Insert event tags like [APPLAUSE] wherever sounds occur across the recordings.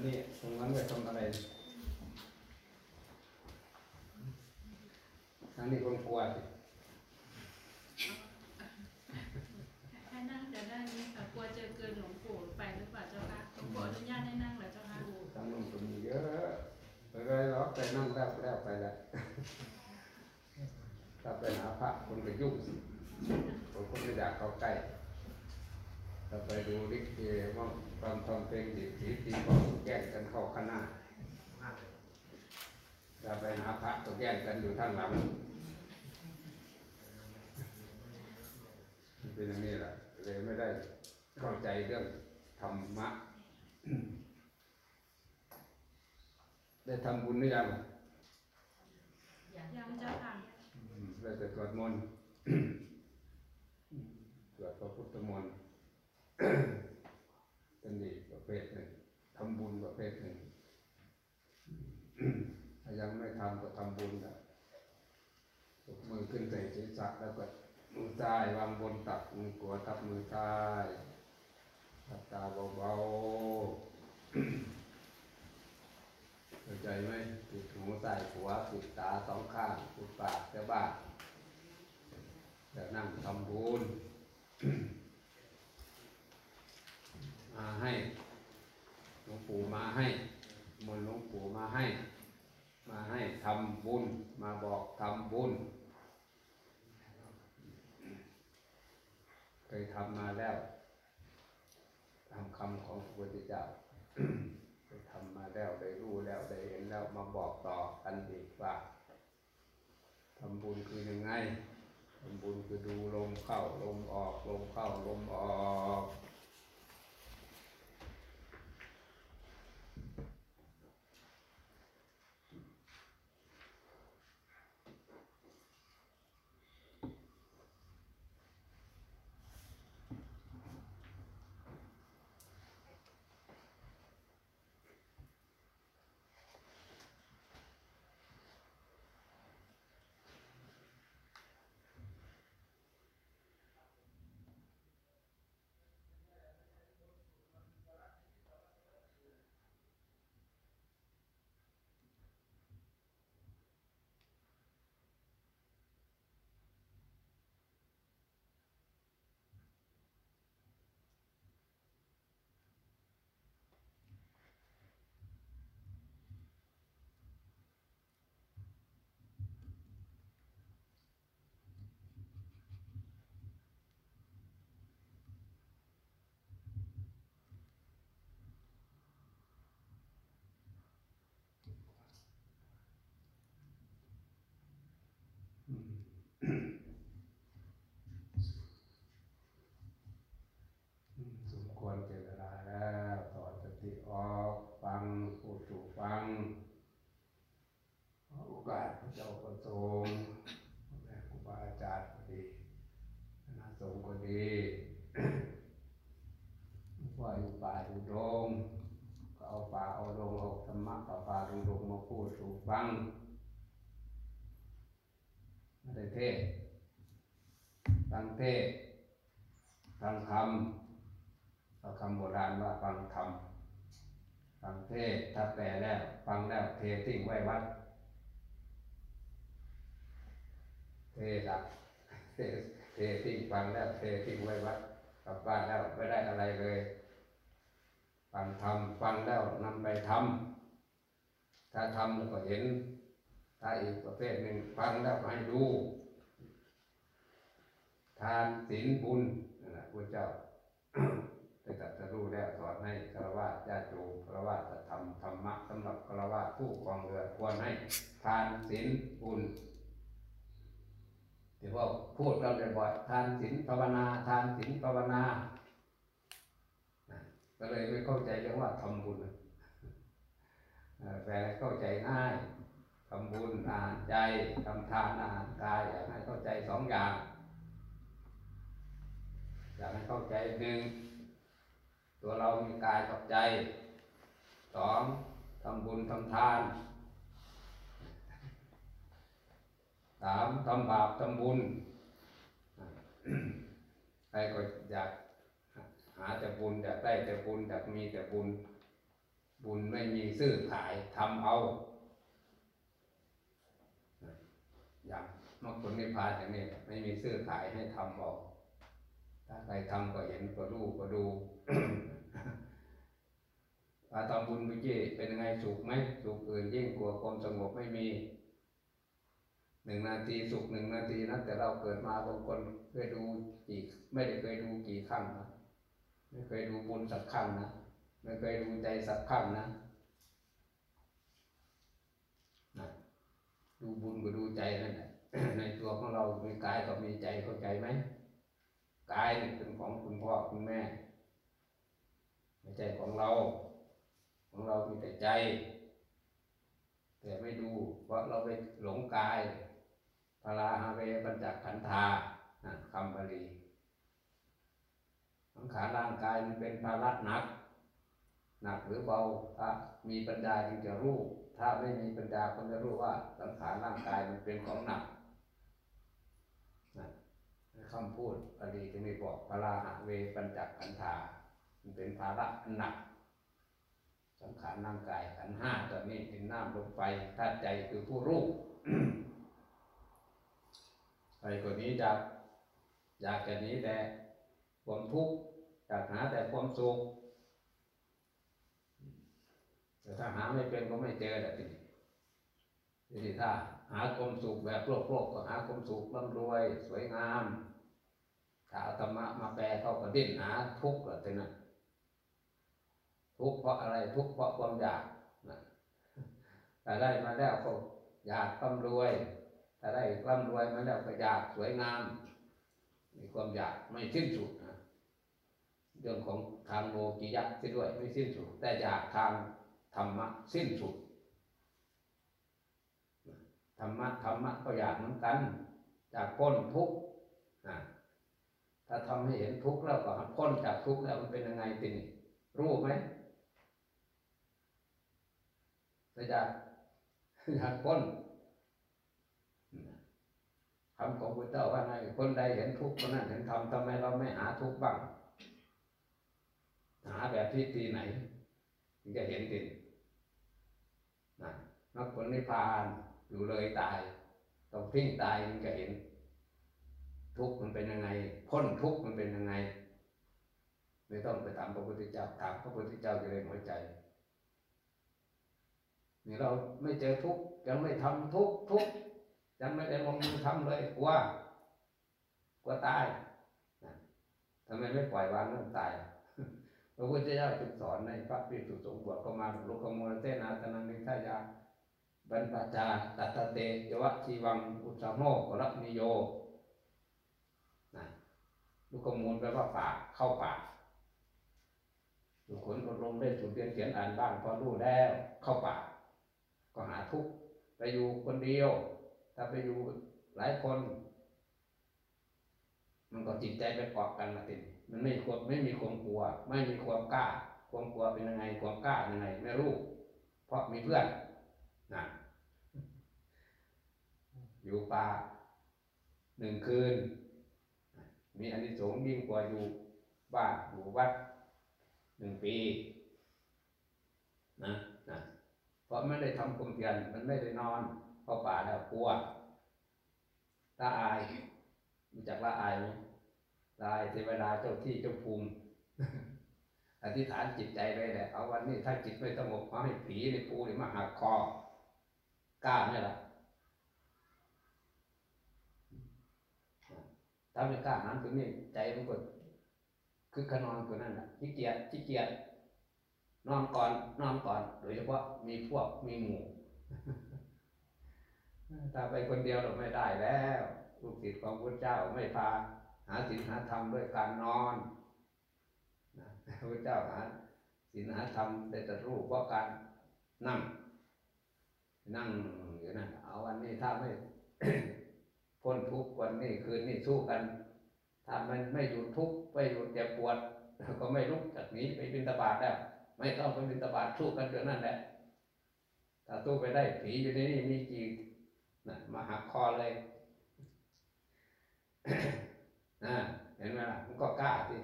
แล้วนี่ตรงนั้นไปทำอะไรทางนี้คนกลัวสิให้นั่งจะได้นี้ค่ะกลัวเจอเกินหลวงปู่ไปหรือเปล่าเจ้าค่ะหลวงปู่อนุญาตให้นั่งเหรอเจ้าค่ะทางนู้นก็มีเยอะไปเลยหรอกไปนั่งแล้วแล้วไปแล้วถ้าไปหาพระคนก็ยุ่งสิคนก็ไม่อยากเข้าใกล้ถ้าไปดูลิเกว่าฟังทำเพลงดีผีตีก็แกล้งกันเข้าข้างหน้าถ้าไปหาพ ระก็แกล้งกันอยู่ทางหลังมันเป็นอย่างนี้แหละเลยไม่ได้เข้าใจเรื่องธรรมะ ได้ทำบุญหรือยังยังเจ้าค่ะอืมได้แต่สวดมนต์สวดพระพุทธมนต์เป็นอีกประเภทหนึ่งทำบุญประเภทหนึ่ง ถ้ายังไม่ทำก็ทำบุญนะยกมือขึ้นใส่ ศีรษะแล้วก็มือซ้ายวางบนตักมือขวาทับมือซ้ายทับตาเบาๆเข้าใจไหมปิดหูใส่หัวปิดตาสองข้างปิดปากจะบ้าจะนั่งทำบุญมาให้หลวงปู่มาให้มนหลวงปู่มาให้ มาให้ทำบุญ มาบอกทำบุญ เคยทำมาแล้วทำคำของพระพุทธเจ้าเคยทำมาแล้วได้รู้แล้วได้เห็นแล้วมาบอกต่อกันอีกว่าทำบุญคือยังไงทำบุญคือดูลมเข้าลมออกลมเข้าลมออก Mm-hmm. [CLEARS THROAT] ฟังเทศน์ฟังธรรมเอาคำโบราณว่าฟังธรรมฟังเทศถ้าแปลแล้ว ฟังแล้วเททิ้งไว้วัด เทดับเทเททิ้งฟังแล้วเททิ้งไว้วัดกลับบ้านแล้วไม่ได้อะไรเลย ฟังธรรมฟังแล้วนำไปทำถ้าทำก็เห็น ถ้าอีกประเภทหนึ่งฟังแล้วให้ดู ทานศีลบุญนั่นแหละพระเจ้าได้ตรัสรู้แล้วสอนให้ฆราวาสญาติโยมฆราวาสธรรมธรรมะสำหรับฆราวาสผู้ครองเรือควรให้ทานศีลบุญที่ว่าพูดกันบ่อยทานศีลภาวนา ทานศีลภาวนานะก็เลยไม่เข้าใจเรื่องว่าทำบุญแต่เข้าใจง่ายทำบุญอาหารใจทำทานอาหารกายอยากให้เข้าใจสองอย่าง อยากให้เข้าใจหนึ่งตัวเรามีกายกับใจสองทำบุญทำทานสามทำบาปทำบุญใครก็อยากหาแต่บุญอยากได้แต่บุญอยากมีแต่บุญ บุญไม่มีซื้อขายทำเอาอย่างมรรคผลนิพพานอย่างนี้ไม่มีซื้อขายให้ทำเอา ถ้าใครทำก็เห็นก็รู้ก็ดูถ้าทำบุญเมื่อกี้เป็นยังไงสุขไหมสุขอื่นยิ่งกว่าความสงบไม่มีหนึ่งนาทีสุขหนึ่งนาทีนะแต่เราเกิดมาบางคนเคยดูกี่ไม่ได้เคยดูกี่ครั้งนะไม่เคยดูบุญสักครั้งนะไม่เคยดูใจสักครั้งนะนะดูบุญก็ดูใจนั่นแหละในตัวของเรามีกายกับมีใจเข้าใจไหม กายเป็นของคุณพ่อคุณแม่ ไม่ใช่ของเรา ของเรามีแต่ใจ แต่ไม่ดูเพราะเราไปหลงกายพาราฮาเวปัญจขันธาคำบาลีสังขารร่างกายมันเป็นภาระหนัก หนักหรือเบาถ้ามีปัญญาจึงจะรู้ ถ้าไม่มีปัญญาก็จะรู้ว่าสังขารร่างกายมันเป็นของหนัก คำพูดบาลีที่มีบอกพาราหะเวปัญจขันธามันเป็นภาระอันหนัก สังขารร่างกายขันห้าตัวนี้เป็นน้ำลมไฟธาตุใจคือผู้รู้ไปกว่านี้จากอยากจะหนี้แต่ความทุกข์อยากหาแต่ความสุขแต่ถ้าหาไม่เป็นก็ไม่เจอแหละทีนี้ทีนี้ถ้าหาความสุขแบบโลกโลกก็หาความสุขร่ำรวย สวยงาม ถ้าเอาธรรมะมาแปลเข้าก็ดิ้นหาทุกข์แหละทีนั้นทุกข์เพราะอะไรทุกข์เพราะความอยากนะแต่ได้มาแล้วก็อยากร่ำรวยถ้าได้ร่ำรวยมาแล้วก็อยากสวยงามมีความอยากไม่สิ้นสุดนะเรื่องของทางโลกิยะที่ด้วยไม่สิ้นสุด แต่อยากทางธรรมะสิ้นสุดธรรมะธรรมะก็อยากเหมือนกันอยากพ้นทุกข์นะ ถ้าทำให้เห็นทุกข์แล้วก็พ้นจากทุกข์แล้วมันเป็นยังไงตินี่รู้ไหมแต่อยากอยากพ้นคำของพระเจ้าว่าไงคนใดเห็นทุกข์คนนั้นเห็นธรรมทำไมเราไม่หาทุกข์บ้าง หาแบบที่ตีไหนถึงจะเห็นตินะนักผลนิพพานอยู่เลยตาย ต้องทิ้งตายถึงจะเห็น ทุกข์มันเป็นยังไงพ้นทุกข์มันเป็นยังไงไม่ต้องไปถามพระพุทธเจ้าถามพระพุทธเจ้าจะเลยหัวใจนี่เราไม่เจอทุกข์ยังไม่ทำทุกข์ทุกข์ยังไม่ได้ลงมือทำเลยกลัวกลัวตายทำไมไม่ปล่อยวางเรื่องตายพระพุทธเจ้าจึงสอนในพระภิกษุสงฆ์บวชเข้ามาลุกขโมลเตนาตนังนิทายาบรรพชาตัตะเตยวะชีวังอุตสาโมกรันิโย ลุกขโมลแปลว่าป่าเข้าป่าสุขนคนลงได้สูเรียนเขียนอ่านบ้างพอรู้แล้วเข้าป่า ก็หาทุกข์ไปอยู่คนเดียว ถ้าไปอยู่หลายคน มันก็จิตใจไปเกาะกันละทีนี้มันไม่ควไม่มีความกลัว ไม่มีความกล้า ความกลัวเป็นยังไงความกล้าเป็นยังไง ไม่รู้ เพราะมีเพื่อนนะอยู่ป่าหนึ่งคืน มีอานิสงส์ยิ่งกว่าอยู่บ้านอยู่วัดหนึ่งปีนะนะเพราะไม่ได้ทำความเพียรมันไม่ได้นอนเข้าป่าแล้วกลัวละอายรู้จักละอายไหมละอายเทวดาเจ้าที่เจ้าภูมิอธิษฐานจิตใจเลยแหละเอาวันนี้ถ้าจิตไม่สงบมาให้ผีในปูนี่มาหักคอกล้าไหมล่ะ ถ้าไม่กล้านั้นตรงนี้ใจมันก็คือขนอนตัวนั้นแหละขี้เกียจขี้เกียจนอนก่อนนอนก่อน โดยเฉพาะมีพวกมีหมู่ถ้าไปคนเดียวเราไม่ได้แล้วลูกศิษย์ของพระเจ้าไม่พา หาศีลหาธรรมด้วยการนอนนะพระเจ้าหาศีลหาธรรมได้ตรัสรู้เพราะการนั่ง นั่งอยู่นั่นเอาวันนี้ถ้าไม่ พ้นทุกข์วันนี้คืนนี้สู้กันถ้ามันไม่หยุดทุกข์ไม่หยุดเจ็บปวดก็ไม่ลุกจากนี้ไปบินตบาตแล้วไม่ต้องไปบินตบาตสู้กันเดี๋ยวนั้นแหละถ้าสู้ไปได้ผีอยู่ในนี้มีกี่นะมาหักคอเลยนะเห็นไหมล่ะมันก็กล้าสิ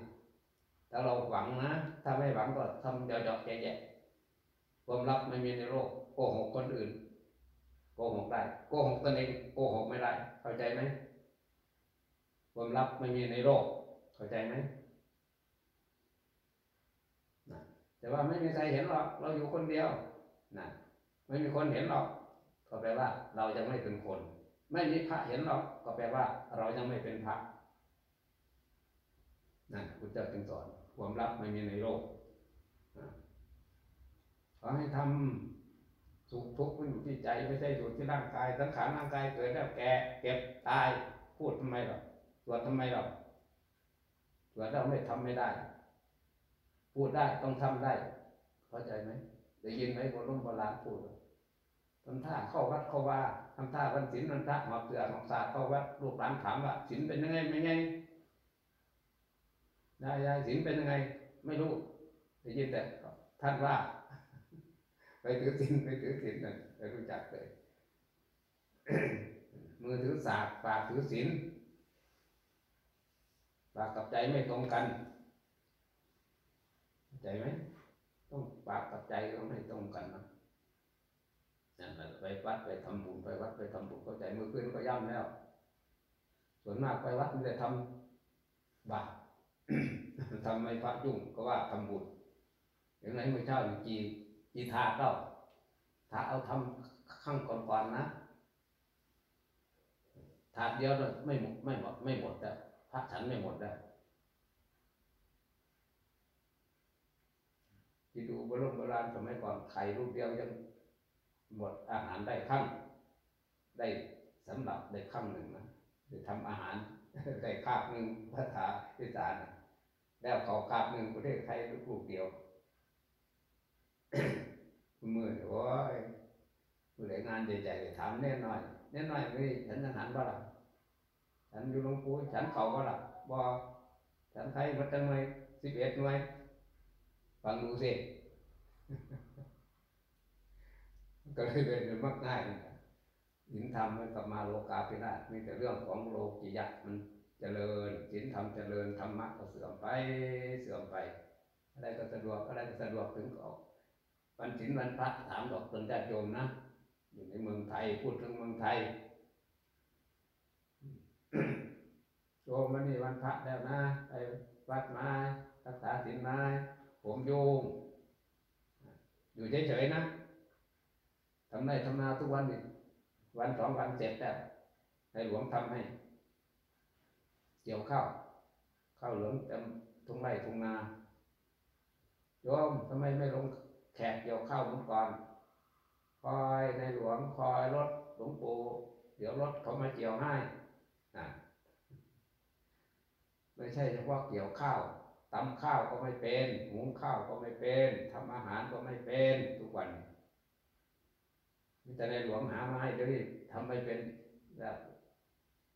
ถ้าเราหวังนะ ถ้าไม่หวังก็ทำเดาะๆแย่ความลับไม่มีในโลกโกหกคนอื่น โกหกได้โกหกตนเองโกหกไม่ได้ เข้าใจไหมความลับไม่มีในโลกเข้าใจไหมนะแต่ว่าไม่มีใครเห็นหรอก เราอยู่คนเดียวนะไม่มีคนเห็นหรอกก็แปลว่า เรายังไม่เป็นคน ไม่มีพระเห็นหรอก ก็แปลว่า เรายังไม่เป็นพระนั่นพุทธเจ้าจึงสอนความลับไม่มีในโลกนะขอให้ทำ สุขทุกข์มันอยู่ที่ใจไม่ใช่อยู่ที่ร่างกาย สังขารร่างกายเกิดแล้วแก่เก็บตายพูดทำไมหรอกสวดทำไมหรอกสวดเราไม่ทำไม่ได้ พูดได้ต้องทำได้ เข้าใจไหมได้ยินไหมโบราณโบราณพูดทำท่าเข้าวัดเข้าว่าทำท่าวันศีลวันพระหอบเสือหอบศาสตร์เข้าวัดลูกหลานถามว่าศีลเป็นยังไงไม่ไงได้ยายศีลเป็นยังไง ไม่รู้ได้ยินแต่ท่านว่า ไปถือศีลไปถือศีลนั่นไปรู้จักเลยมือถือศาสตร์ปากถือศีลปากกับใจไม่ตรงกันเข้าใจไหมต้องปากกับใจก็ไม่ตรงกันนะนั่นแหละไปวัดไปทำบุญไปวัดไปทำบุญเข้าใจเมื่อคืนก็ย่ำแล้ว ส่วนมากไปวัดมันจะทำบาปทำไม่พระยุ่งก็ว่าทำบุญอย่างไรเมื่อเช้านี่จี จีถาดเราถ้าเอาทำข้างก่อนๆนะถาดเดียวเนี่ไม่หมดไม่หมดไม่หมดแล้วพระฉันไม่หมดแล้วที่ดูโบราณโบราณสมัยก่อนไข่ลูกเดียวยังหมดอาหารได้ครั้งได้สำหรับได้ครั้งหนึ่งนะได้ทำอาหารได้คาบหนึ่งภาษาอีสานน่ะแล้วเขาคาบหนึ่งประเทศไทยลูกเดียว มือโอ้ยผู้ใดงานใหญ่ๆถามแน่หน่อยแน่หน่อยนี่ฉันจะหันบ่ล่ะฉันอยู่หลวงปู่ฉันเขาบ่ล่ะบ่ฉันไทยมันจะหน่วยสิบเอ็ดหน่วยฟังดูสิก็เลยเป็นมักง่ายนะศีลธรรมมันกับมาโลกาภิราชมีแต่เรื่องของโลกิยะมันเจริญศีลธรรมเจริญธรรมะก็เสื่อมไปเสื่อมไป อะไรก็สะดวกอะไรก็สะดวกถึงก็ออก วันศีลวันพระถามดอกตนญาติโยมนะ อยู่ในเมืองไทยพูดถึงเมืองไทยโยมมันนี่วันพระแล้วนะไปวัดมารักษาศีลมาผมโยงอยู่เฉยๆนะทำได้ทำนาทุกวันนี่วันสองวันเสร็จแล้วในหลวงทำให้ เกี่ยวข้าวข้าวเหลืองเต็มทุ่งไร่ทุ่งนาโยมทำไมไม่ลง แขกเกี่ยวข้าวเมือก่อนคอยในหลวงคอยรถหลวงปู่เดี๋ยวรถเขามาเกี่ยวให้นะไม่ใช่เฉพาะเกี่ยวข้าวตำข้าวก็ไม่เป็นหุงข้าวก็ไม่เป็นทำอาหารก็ไม่เป็นทุกวันมีแต่ในหลวงหามาให้เดี๋ยวนี้ทำไม่เป็นแล้ว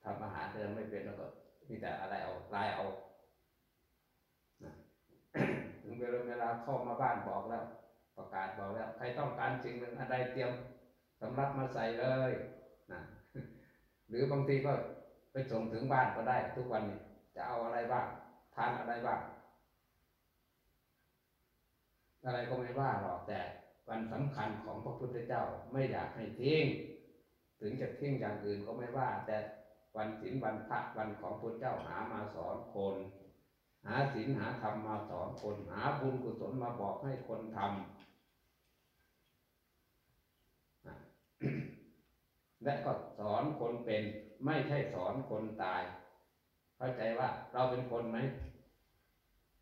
ทำอาหารเดิมไม่เป็นแล้วก็มีแต่อะไรเอาลายเอาถึงเวลาเข้ามาบ้านบอกแล้ว ประกาศบอกแล้ว ใครต้องการสิ่งหนึ่งอะไรเตรียมสำรับมาใส่เลยนะหรือบางทีก็ไปส่งถึงบ้านก็ได้ ทุกวันนี้จะเอาอะไรบ้างทานอะไรบ้างอะไรก็ไม่ว่าหรอกแต่วันสำคัญของพระพุทธเจ้าไม่อยากให้ทิ้งถึงจะทิ้งอย่างอื่นก็ไม่ว่า แต่วันศีลวันพระวันของพระเจ้าหามาสอนคน หาศีลหาธรรมมาสอนคน หาบุญกุศลมาบอกให้คนทำ นะ และก็สอนคนเป็นไม่ใช่สอนคนตาย เข้าใจว่าเราเป็นคนไหม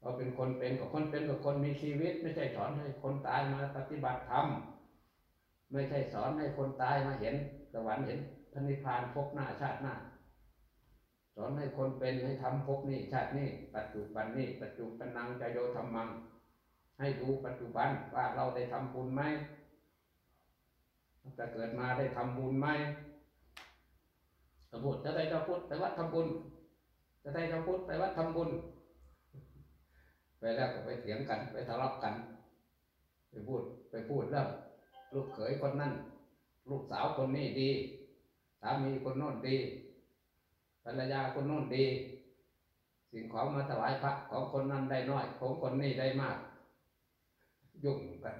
เราเป็นคนเป็นกับคนเป็นกับคนมีชีวิต ไม่ใช่สอนให้คนตายมาปฏิบัติธรรมไม่ใช่สอนให้คนตายมาเห็นสวรรค์เห็นพระนิพพานพบหน้าชาติหน้า สอนให้คนเป็นให้ทำพบนี้ชาตินี้ปัจจุบันนี้ ปัจจุบันนังจโยธรรมัง ให้ดูปัจจุบันว่าเราได้ทำบุญไหม จะเกิดมาได้ทำบุญไหมสมมติจะได้เจ้าพุทธไปวัดทำบุญ จะได้เจ้าพุทธไปวัดทำบุญ ไปแล้วก็ไปเถียงกันไปทะเลาะกัน ไปพูดไปพูดเรื่องลูกเขยคนนั้น ลูกสาวคนนี้ดี สามีคนโน้นดี ภรรยาคนโน้นดี สิ่งของมาถวายพระของคนนั้นได้น้อย ของคนนี้ได้มาก ยุ่งกัน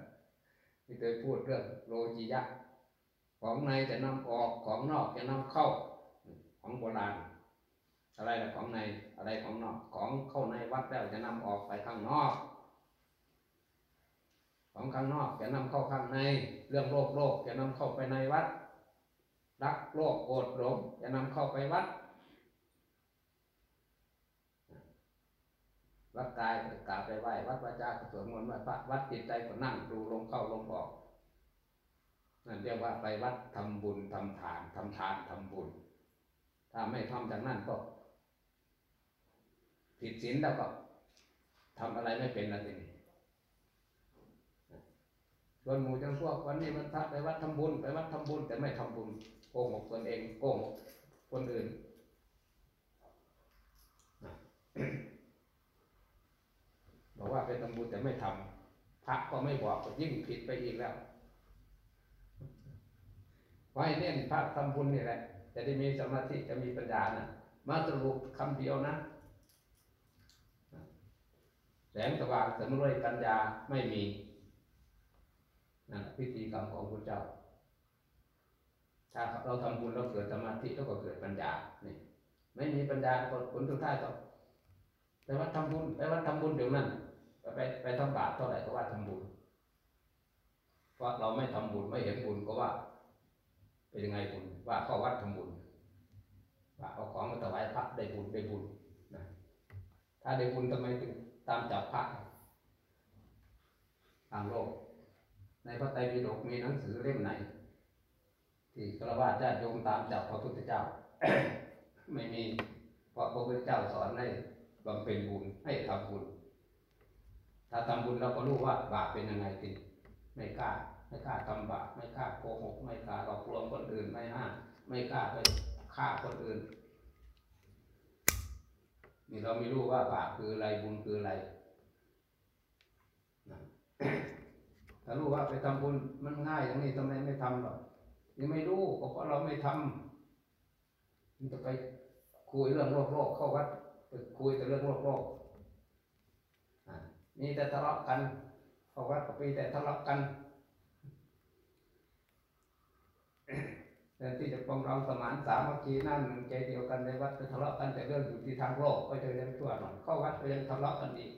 ที่เคยพูดเรื่องโลจิยะ ของในจะนำออกของนอกจะนำเข้าของโบราณ อะไรนะของในอะไรของนอกของเข้าในวัดแล้วจะนำออกไปข้างนอก ของข้างนอกจะนำเข้าข้างใน เรื่องโลกโลกจะนำเข้าไปในวัด รักโลกโกรธหลงจะนำเข้าไปวัดวัดกายก็กราบไปไหว้วัดวาจาก็สวดมนต์ไหว้พระวัดจิตใจก็นั่งดูลมเข้าลมออก นั่นเรียกว่าไปวัดทำบุญทำทานทำทานทำบุญ ถ้าไม่ทำจากนั้นก็ ผิดศีลแล้วก็ทำอะไรไม่เป็นละทีนี้ส่วนหมู่จังพวกวันนี้มันทักไปวัดทำบุญ ไปวัดทำบุญ แต่ไม่ทำบุญโกหกตนเองโกหกคนอื่นบอกว่าไปทำบุญแต่ไม่ทำพระก็ไม่บอกก็ยิ่งผิดไปอีกแล้ว ไว้เน้นพระทำบุญนี่แหละ จะได้มีสมาธิจะมีปัญญานะมาสรุปคำเดียวนะ แสงสว่างสำรวยปัญญาไม่มีนั่นพิธีกรรมของพระเจ้า ถ้าเราทำบุญเราเกิดสมาธิแล้วก็เกิดปัญญานี่ไม่มีปัญญาผลสุดท้ายก็ไปวัดทำบุญไปวัดทำบุญเดี๋ยวนั้นไปไปทำบาปเท่าไหร่ก็ว่าทำบุญ เพราะเราไม่ทำบุญไม่เห็นบุญก็ว่า เป็นยังไงบุญว่าเข้าวัดทำบุญว่าเอาของมาถวายพระได้บุญได้บุญนะถ้าได้บุญทำไมถึงตามจับพระทางโลก ในพระไตรปิฎกมีหนังสือเล่มไหน ที่ฆราวาสญาติโยมตามจับพระพุทธเจ้า ไม่มีเพราะพระพุทธเจ้าสอนให้บำเพ็ญบุญให้ทำบุญ ถ้าทำบุญเราก็รู้ว่าบาปเป็นยังไงติไม่กล้า ไม่กล้าทำบาปไม่กล้าโกหก ไม่กล้าหลอกลวงคนอื่นไม่ห้าไม่กล้าไปฆ่าคนอื่น นี่เราไม่รู้ว่าบาปคืออะไรบุญคืออะไรถ้ารู้ว่าไปทำบุญมันง่ายอย่างนี้ทำไมไม่ทำหรอกยังไม่รู้ก็เพราะเราไม่ทำมันจะไปคุยเรื่องโลกโลกเข้าวัดไปคุยแต่เรื่องโลกโลกอะมีแต่ทะเลาะกันเข้าวัดก็มีแต่ทะเลาะกัน แต่ที่จะปองรองสมานสามัคคีนั่นหนึ่งใจเดียวกันในวัดไปทะเลาะกันแต่เรื่องอยู่ที่ทางโลกก็จะยังชั่วหน่อยเข้าวัดก็ยังทะเลาะกันอีก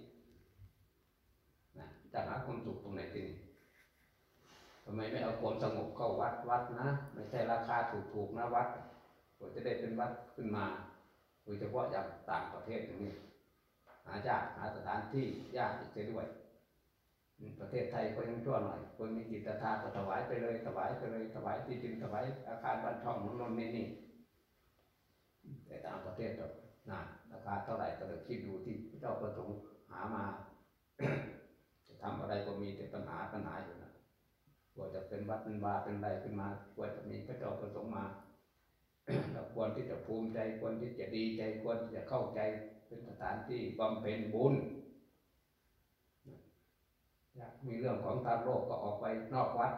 นะจะหาความสุขตรงไหนที่นี่ทำไมไม่เอาความสงบเข้าวัดวัดนะ ไม่ใช่ราคาถูกๆนะวัดกว่าจะได้เป็นวัดขึ้นมาโดยเฉพาะอย่างต่างประเทศอย่างนี้หายากหาสถานที่ยากอีกเสียด้วย ประเทศไทยก็ยังชั่วหน่อยคนมีจิตศรัทธาก็ถวายไปเลยถวายไปเลยถวายที่ดินถวายอาคารบ้านช่องนนนนนี่นี่แต่ต่างประเทศก็นะราคาเท่าไหร่ก็เลยคิดดูที่พระเจ้าประสงค์หามาจะทำอะไรก็มีแต่ปัญหาปัญหาอยู่นะกว่าจะเป็นวัดเป็นวาเป็นอะไรขึ้นมากว่าจะมีพระเจ้าประสงค์มาเราควรที่จะภูมิใจควรที่จะดีใจควรที่จะเข้าใจเป็นสถานที่บำเพ็ญบุญ มีเรื่องของทางโลกก็ออกไปนอกวัด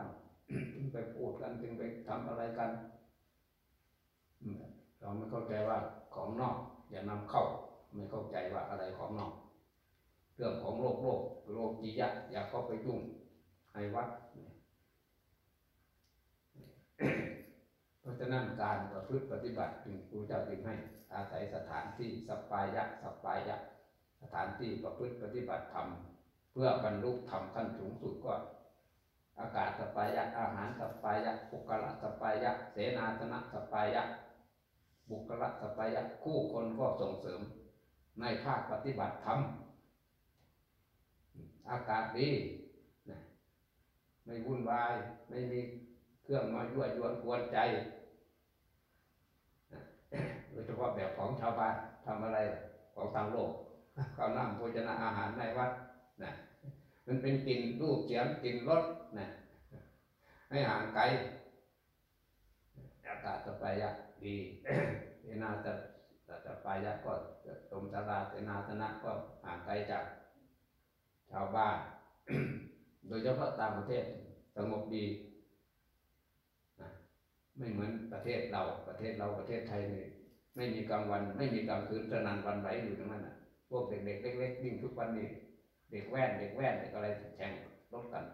ไปพูดกันจึงไปทำอะไรกันเราไม่เข้าใจว่าของนอกอย่านำเข้า ไม่เข้าใจว่าอะไรของนอก เรื่องของโลกโลกโลกจียะอย่าเข้าไปยุ่งให้วัดเพราะฉะนั้นการประพฤติปฏิบัติจึงครูเจ้าจึงให้อาศัยสถานที่สัปปายะสัปปายะ สถานที่ประพฤติปฏิบัติธรรม เพื่อบรรลุธรรมขั้นสูงสุดก็ อากาศสปายะอาหารสปายะปุกละสปายะ เสนาสนะสปายะ บุคละสปายะคู่คนก็ส่งเสริม ในภาคปฏิบัติธรรมอากาศดีนะไม่วุ่นวาย ไม่มีเครื่องมายั่วยวนกวนใจโดยเฉพาะแบบของชาวบ้านทำอะไรของทางโลกข้าวน้ำโภชนะอาหารในวัด นะมันเป็นกลิ่นรูปเสียงกลิ่นรสนะให้ห่างไกลอากาศสบายะดีเสนาจะจะปายะก็ตรงสาราเสนาสนะก็ห่างไกลจากชาวบ้าน โดยเฉพาะต่างประเทศสงบดีนะไม่เหมือนประเทศเราประเทศเราประเทศไทยนี่ไม่มีกลางวัน ไม่มีกลางคืนสนันวันไหวอยู่ตรงนั้นอนะพวกเด็กๆเล็กๆวิ่งทุกวันนี่ เด็กแว่นเด็กแว่นเด็กอะไรแข่งรถกัน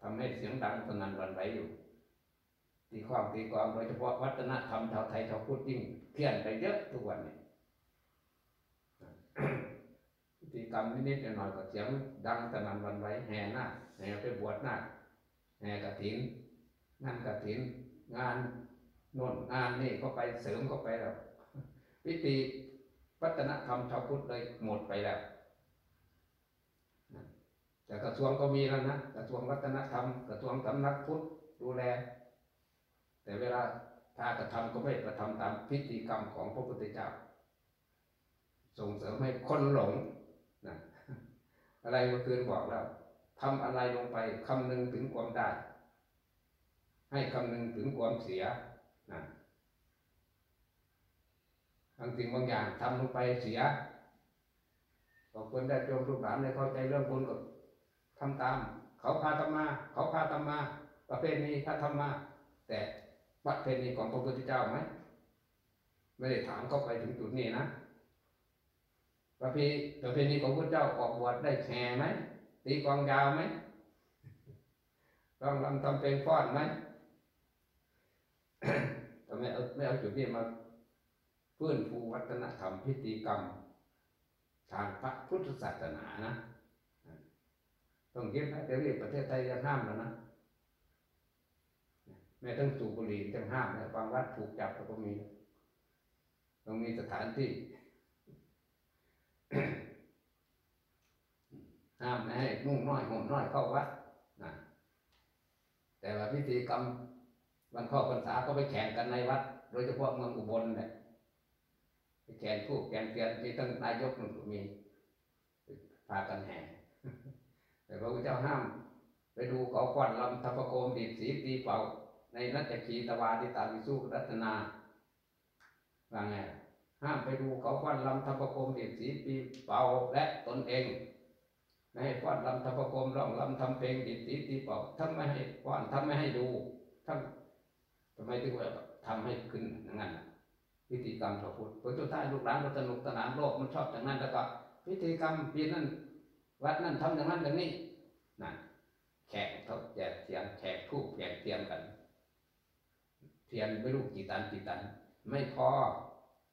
ทำให้เสียงดังสนั่นหวั่นไหวอยู่ตีความตีความโดยเฉพาะวัฒนธรรมชาวไทยชาวพุทธยิ่งเพี้ยนไปเยอะทุกวันนี้พิธีกรรมนิดๆหน่อยๆก็เสียงดังสนั่นหวันไหวแห่หนาแห่ไปบวชหนาแห่กฐินงานกฐิน งานโน่นงานนี่ก็ไปเสริมก็ไปแล้วพิธีวัฒนธรรมชาวพุทธเลยหมดไปแล้ว แต่กระทรวงก็มีแล้วนะกระทรวงวัฒนธรรมกระทรวงสำนักพุทธดูแล แต่เวลาถ้ากระทำก็ไม่กระทำตามพิธีกรรมของพระพุทธเจ้า ส่งเสริมให้คนหลงนะอะไรเมื่อคืนบอกแล้วทำอะไรลงไปคำนึงถึงความได้ ให้คำนึงถึงความเสียนะบางสิ่งบางอย่างทำลงไปเสียบางคนได้โยมลูกหลานได้เข้าใจเรื่องบุญก็ ทำตาม เขาพาทำมา เขาพาทำมา ประเพณีถ้าทำมา แต่ประเพณีของพระพุทธเจ้าไหมไม่ได้ถามเข้าไปถึงจุดนี้นะประเพณีประเพณีของพระเจ้าออกบวชได้แห่ไหมตีกองยาวไหมร้องรำทำเพลงฟ้อนไหมทำไมเอาไม่เอาจุดนี้มาฟื้นฟูวัฒนธรรมพิธีกรรม ทางพระพุทธศาสนานะ ต้องคิดนะเดี๋ยวนี้ประเทศไทยจะห้ามแล้วนะแม้ทั้งสูบบุหรี่ยังห้ามนะบางวัดถูกจับก็มีต้องมีสถานที่ ห้ามไม่ให้นุ่งน้อยห่มน้อยเข้าวัดนะแต่ว่าพิธีกรรมวันเข้าพรรษาก็ไปแข่งกันในวัด โดยเฉพาะเมืองอุบลเนี่ยไปแข่งทูบแข่งเทียนมีตั้งนายกหนึ่งก็มีพากันแห่ แต่พระพุทธเจ้าห้าม ไปดูเขาควันลำทัพโคมดีดสีตีเป่า ในนัจขีตวาทิตาวิสุรัตนาว่าไงห้ามไปดูเขาควันลำทัพโคมดีดสีตีเป่าและตนเองไม่ให้ควันลำทัพโคมร้องลำทำเพลงดีดสีตีเป่าทำไม่ให้ควันทำไม่ให้ดูทำทำไมถึงว่าทำให้ขึ้นอย่างนั้นพิธีกรรมเราพูดผลสุดท้ายลูกหลานเราสนุกสนานโลกมันชอบอย่างนั้นแล้วก็พิธีกรรมปีนั้น วัดนั้นทำอย่างนั้นอย่างนี้นั่นแขกเขาแจกเทียนแขกทูบแจกเทียนกัน เทียนไม่รู้กี่ตันกี่ตัน ไม่พอ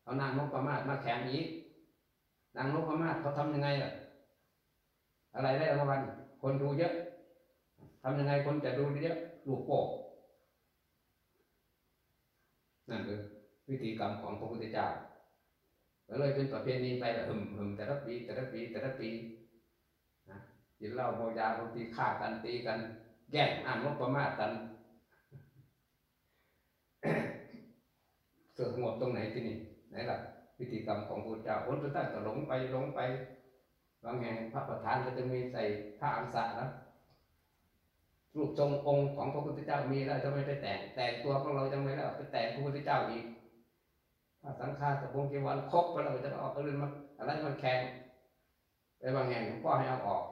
เอานางนพมาศมาแข่งอีกนางนพมาศเขาทำยังไงล่ะ อะไรได้รางวัลคนดูเยอะทำยังไงคนจะดูเยอะลูกโป่งนั่นคือวิธีกรรมของพระพุทธเจ้าก็เลยเป็นประเพณีไปแบบหึมหึมแต่ละปีแต่ละปีแต่ละปี กินเหล้าเมายาบางทีฆ่ากันตีกัน แย่งอ่านนพมาศกันเสือกงบตรงไหนที่นี่ไหนล่ะพิธีกรรมของพระเจ้าคนทุกท่านก็หลงไปหลงไปบางแห่งพระประธานก็จะมีใส่ผ้าอังสะนะรูปทรงองค์ของพระพุทธเจ้ามีแล้วจะไม่ไปแต่งแต่งตัวของเราจะไม่แล้วไปแต่งพระพุทธเจ้าอีกพระสังฆาสพงกีวันครบไปแล้วจะออกก็เลยมาอะไรมันแข่งไปบางแห่งหลวงพ่อให้เอาออก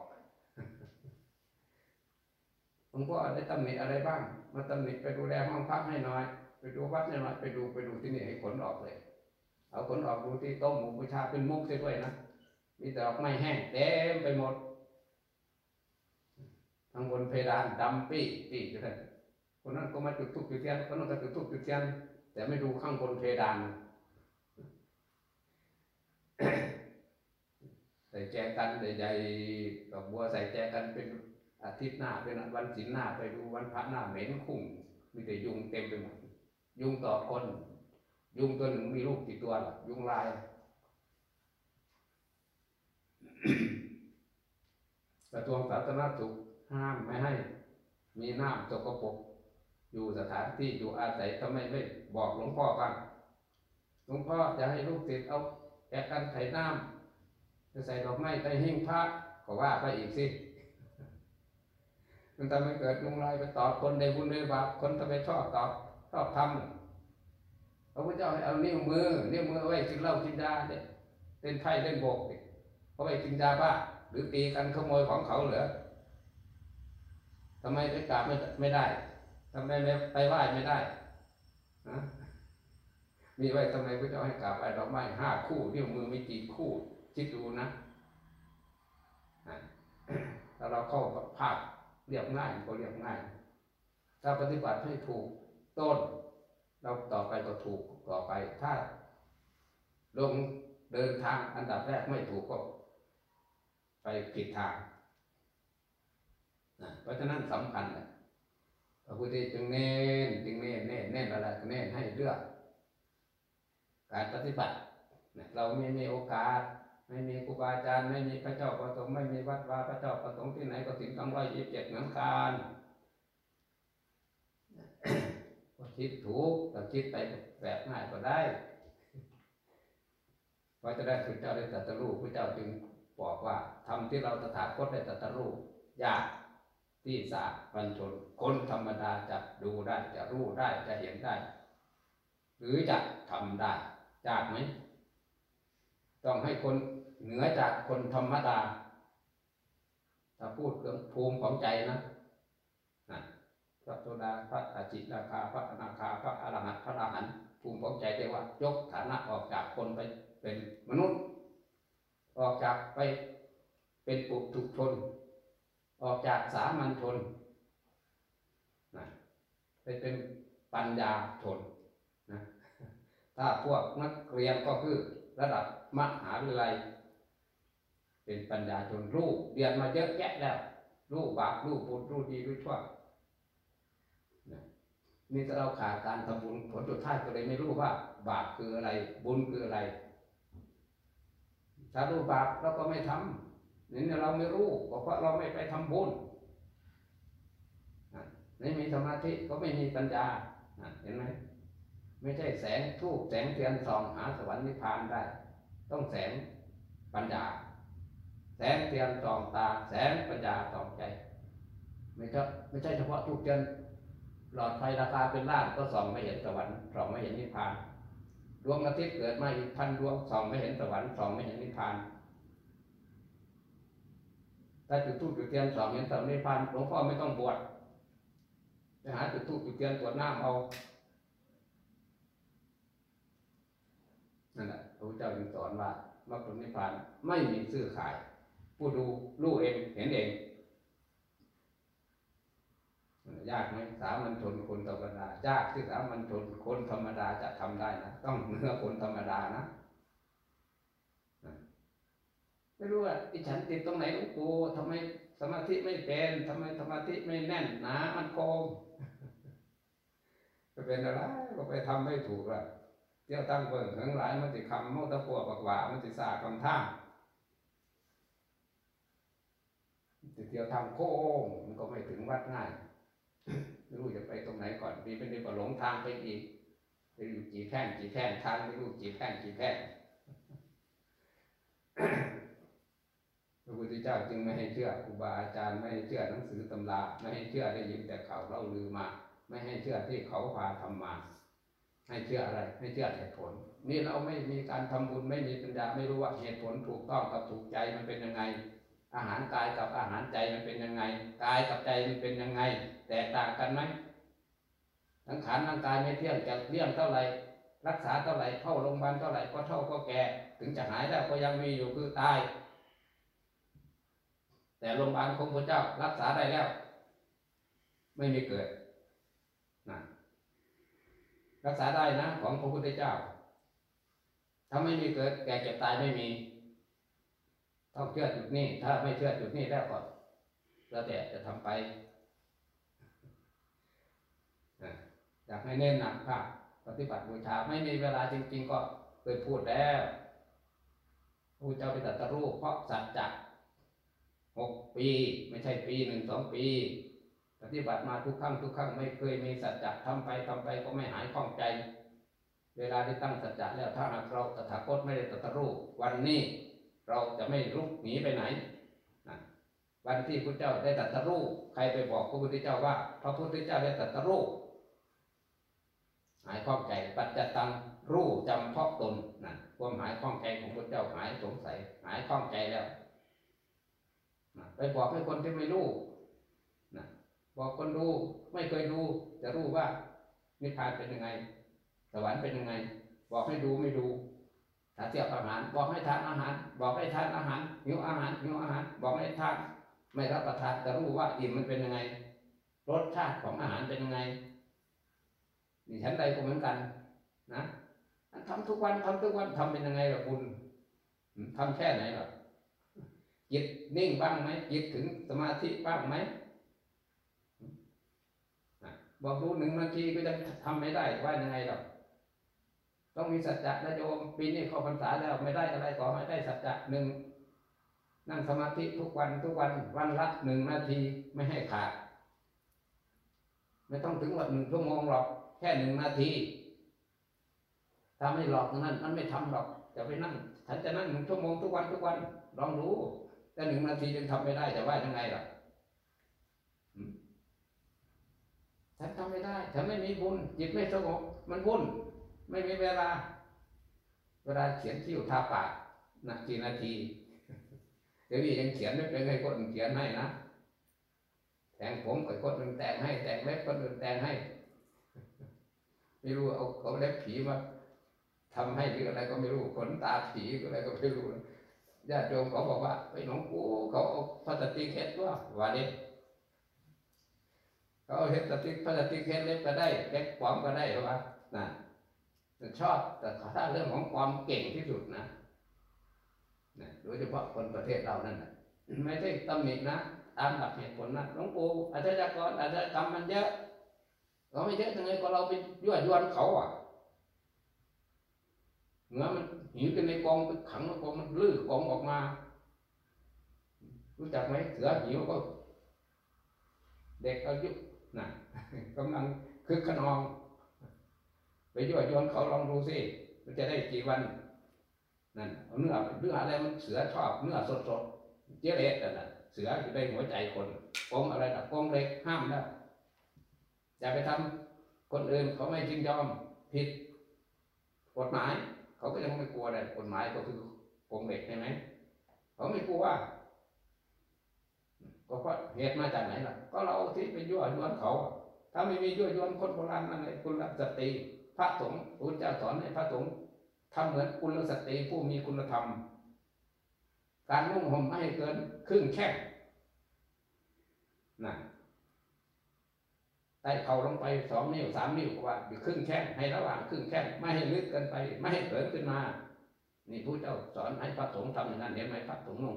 หลวงพ่อได้ตำหนิอะไรบ้าง มาตำหนิไปดูแลห้องพักให้น่อย ไปดูวัดให้น่อยไปดูไปดูที่นี่ให้ขนออกเลย เอาขนออกดูที่โต๊ะหมูบูชาเป็นมุกเสียด้วยนะมีแต่ดอกไม้แห้งเต็มไปหมดข้างบนเพดานดำปี้ปี้อยู่เลยคนนั้นก็มาจุดทุกจุดเทียนคนนั้นก็จุดทุกจุดเทียนแต่ไม่ดูข้างบนเพดานใส่แจกันใหญ่ๆดอกบัวใส่แจกันเป็น อาทิตย์หน้าเป็นวันศีลหน้าไปดูวันพระหน้าเหม็นคุ้งมีแต่ยุงเต็มไปหมดยุงต่อคน ยุงตัวหนึ่งมีลูกกี่ตัวล่ะ ยุงลาย กระทรวงสาธารณสุขห้ามไม่ให้ มีน้ำสกปรกอยู่สถานที่อยู่อาศัยทำไมไม่บอกหลวงพ่อบ้างหลวงพ่อจะให้ลูกศิษย์เอาแกกันใส่น้ำจะใส่ดอกไม้ใต้หิ้งพระก็ว่าไปอีกสิ มันทำให้เกิดยุงลายไปตอบคนในบุญในบาปคนทำไมชอบตอบชอบทำพระพุทธเจ้าให้เอานิ้วมือนิ้วมือไว้กินเหล้ากินยาเนี่ยเล่นไพ่เล่นโบกเนี่ยเอาไว้กินยาบ้าหรือตีกันขโมยของเขาเหรอทำไมไปกราบไม่ไม่ได้ทำไมไม่ไปไหว้ไม่ได้นะมีไว้ทำไมพระเจ้าให้กราบไหว้ดอกไม้ห้าคู่นิ้วมือไม่กี่คู่คิดดูนะถ้าเราเข้าภาค เรียบง่ายก็เรียบง่าย ถ้าปฏิบัติให้ถูกต้น เราต่อไปก็ถูกต่อไป ถ้า ลงเดินทางอันดับแรกไม่ถูกก็ ไปผิดทางนะเพราะฉะนั้นสำคัญนะพระพุทธเจ้าจึงเน้นจึงเน้นเน้นเน้นอะไรก็เน้นให้เลือก การปฏิบัติเราไม่มีโอกาส ไม่มีครูบาอาจารย์ ไม่มีพระเจ้าประสงค์ไม่มีวัดวาพระเจ้าประสงค์ที่ไหนก็ถึงสองร้อยยี่สิบเจ็ดเหมือนกันก็คิดถูกแต่คิดไปแบบง่ายก็ได้เพราะจะได้พระเจ้าได้ตรัสรู้พระเจ้าจึงบอกว่าทำที่เราตถาคตได้ตรัสรู้ยากที่สามัญชนคนธรรมดาจะดูได้จะรู้ได้จะเห็นได้ หรือจะทำได้ยากไหมต้องให้คน เหนือจากคนธรรมดาถ้าพูดเรื่องภูมิของใจนะนะพระโสดาพระอาจิราคาพระอนาคาพระอรหันต์พระอรหันต์ภูมิของใจเรียกว่ายกฐานะออกจากคนไปเป็นมนุษย์ ออกจากไปเป็นปุถุชนออกจากสามัญชนนะไปเป็นปัญญาชนนะถ้าพวกนักเรียนก็คือระดับมหาวิทยาลัย เป็นปัญญาชนรู้เรียนมาเยอะแยะแล้ว รู้บาปรู้บุญรู้ดีรู้ชั่วนี่ถ้าเราขาดการทำบุญผลสุดท้ายก็เลยไม่รู้ว่า บาปคืออะไร บุญคืออะไร ถ้ารู้บาปเราก็ไม่ทำนี่เราไม่รู้เพราะเราไม่ไปทำบุญนะไม่มีสมาธิก็ไม่มีปัญญาเห็นไหมไม่ใช่แสงทูบแสงเทียนส่องหาสวรรค์นิพพานได้ ต้องแสงปัญญา แสงเทียนส่องตา แสงปัญญาส่องใจ ไม่ใช่ไม่ใช่เฉพาะทูบเทียนหลอดไฟราคาเป็นล้านก็ส่องไม่เห็นสวรรค์ส่องไม่เห็นนิพพานดวงอาทิตย์เกิดมาอีกพันดวงส่องไม่เห็นสวรรค์ส่องไม่เห็นนิพพานถ้าจุดทูบจุดเทียนส่องเห็นสวรรค์นิพพานหลวงพ่อไม่ต้องบวชไปหาจุดทูบจุดเทียนตรวจน้ำเอานั่นแหละพระพุทธเจ้าจึงสอนว่ามรรคผลนิพพานไม่มีซื้อขาย ผู้ดูรู้เองเห็นเองยากไหมสามัญชนคนธรรมดายากที่สามัญชนคนธรรมดาจะทำได้นะต้องเหนือคนธรรมดานะไม่รู้ว่าที่ฉันติดตรงไหนหลวงปู่ทำไมสมาธิไม่เป็นทำไมสมาธิไม่แน่นหนามันคงจะเป็นอะไรก็ไปทำไม่ถูกละเที่ยวตั้งเบิ่งทั้งหลายมันสิคำโมตะปัวปักหว่ามันสิสาคำท่า เที่ยวทำโค้งมันก็ไม่ถึงวัดง่ายไม่รู้จะไปตรงไหนก่อนมีเป็นเดียวก็หลงทางไปอีกไปอยู่กี่แท่นกี่แท่นทางไม่รู้กี่แท่นกี่แท่นพระพุทธเจ้าจึงไม่ให้เชื่อครูบาอาจารย์ไม่ให้เชื่อหนังสือตำราไม่ให้เชื่อได้ยินแต่เขาเล่าลือมา ไม่ให้เชื่อที่เขาพาทำมาให้เชื่ออะไรให้เชื่อเหตุผล นี่เราไม่มีการทำบุญไม่มีปัญญาไม่รู้ว่าเหตุผลถูกต้องกับถูกใจมันเป็นยังไง อาหารกายกับอาหารใจมันเป็นยังไงกายกับใจมันเป็นยังไง แตกต่างกันไหมทั้งขานร่างกายไม่เที่ยงจะเลี้ยงเท่าไหร่รักษาเท่าไหร่เข้าโรงพยาบาลเท่าไหร่ก็เท่าก็แก่ถึงจะหายแล้วก็ยังมีอยู่คือตาย แต่โรงพยาบาลของพระเจ้ารักษาได้แล้ว ไม่มีเกิดนะรักษาได้นะของพระพุทธเจ้าถ้าไม่มีเกิดแก่เจ็บตายไม่มี ต้องเชื่อจุดนี้ ถ้าไม่เชื่อจุดนี้แล้วก็แล้วแต่จะทำไปอยากให้เน้นหนักภาคปฏิบัติบูชาไม่มีเวลาจริง ๆ ก็เคยพูดแล้วพระเจ้าไปตรัสรู้เพราะสัจจะหกปี ไม่ใช่ปีหนึ่งสองปี ปฏิบัติมาทุกครั้งทุกครั้งไม่เคยมีสัจจะทำไปทำไปก็ไม่หายข้องใจ เวลาที่ตั้งสัจจะแล้วถ้าหากเราตถาคตไม่ได้ตรัสรู้วันนี้ เราจะไม่ลุกหนีไปไหนนะวันที่พระเจ้าได้ตรัสรู้ใครไปบอกพระพุทธเจ้าว่า พระพุทธเจ้าได้ตรัสรู้หายข้องใจปัจจตังรู้จำเพาะตนนะความหายข้องใจของพระเจ้าหายสงสัย หายข้องใจแล้วนะไปบอกให้คนที่ไม่รู้บอกคนดูไม่เคยดูจะรู้ว่านิพพานเป็นยังไง สวรรค์เป็นยังไง บอกให้ดูไม่ดู ถ้าเทียบอาหารบอกให้ทานอาหาร บอกให้ทานอาหารหิวอาหารหิวอาหาร บอกให้ทานไม่รับประทานแต่รู้ว่าอิ่มมันเป็นยังไง รสชาติของอาหารเป็นยังไงนี่ฉันใดก็เหมือนกัน นะทำทุกวันทำทุกวันทำเป็นยังไงล่ะคุณอืมทำแค่ไหนล่ะจิตนิ่งบ้างไหมจิตถึงสมาธิบ้างไหมบอกดูหนึ่งนาทีก็จะทำไม่ได้ว่ายังไงหรอก ต้องมีสัจจะนะโยมปีนี้เข้าพรรษาแล้วไม่ได้อะไรขอให้ได้สัจจะหนึ่งนั่งสมาธิทุกวันทุกวันวันละหนึ่งนาทีไม่ให้ขาด ไม่ต้องถึงวันหนึ่งชั่วโมงหรอก แค่หนึ่งนาทีถ้าไม่หลอกนั้นมันไม่ทำหรอกจะไปนั่งฉันจะนั่งหนึ่งชั่วโมงทุกวันทุกวันลองดูแต่หนึ่งนาทียังทำไม่ได้จะว่ายังไงล่ะฉันทำไม่ได้ฉันไม่มีบุญจิตไม่สงบมันวุ่น ไม่มีเวลา เวลาเขียนคิ้วทาปากนาทีนาที เดี๋ยวนี้ยังเขียนไม่เป็นใครคนเขียนให้นะ แต่งผมกับคนอื่นแต่งให้ แต่งเล็บคนอื่นแต่งให้ ไม่รู้เอาเอาเล็บผีมาทำให้หรืออะไรก็ไม่รู้ขนตาผีหรืออะไรก็ไม่รู้ญาติโยมเขาบอกว่าไปหลวงปู่เขาเอาพลาสติกเฮ็ดว่าว่าเด็เขาเอาเฮ็ดพลาสติกพลาสติกเฮ็ดเล็บก็ได้เล็บปลอมก็ได้หรอวะน่ะ ชอบแต่ถ้าเรื่องของความเก่งที่สุดนะนะโดยเฉพาะคนประเทศเรานั่นนะไม่ใช่ตำหนินะตามหลักเหตุผลนะหลวงปู่อาจารย์กรอาจารย์กรรมมันเยอะเราไม่เยอะยังไงก็เราไปยั่วยวนเขาอะเหงื่อมันหิวกันในกองไปขังในกองมันลื้อกองออกมา รู้จักไหมเสือหิวก็ เด็กอายุน่ะกำลังคึกขนอง ไปยั่วยวนเขาลองดูสิมันจะได้กี่วันนั่นเนื้อเนื้ออะไรมันเสือชอบเนื้อสดๆเจเรตนั่นเสืออยู่ในหัวใจคนกงอะไรนะกงเล็กห้ามแล้วอย่าไปทำคนอื่นเขาไม่ยินยอมผิดกฎหมาย เขาก็ยังไม่กลัวเลยกฎหมายก็คือกงเล็กใช่ไหมเขาไม่กลัวก็เพราะเหตุมาจากไหนล่ะ ก็เราที่ไปยั่วยวนเขา ถ้าไม่มียั่วยวนคนโบราณนั่นเลยคุณสตรี พระสงฆ์พระเจ้าสอนให้พระสงฆ์ทำเหมือนคุณสตรีผู้มีคุณธรรม การนุ่งห่มไม่ให้เกินครึ่งแข้งนะใต้เข่าลงไปสองนิ้วสามนิ้วก็ว่าอยู่ครึ่งแข้งให้ระหว่างครึ่งแข้งไม่ให้ลึกเกินไป ไม่ให้เผลอขึ้นมา นี่ผู้เจ้าสอนให้พระสงฆ์ทำอย่างนั้นเห็นไหมพระสงฆ์นุ่ง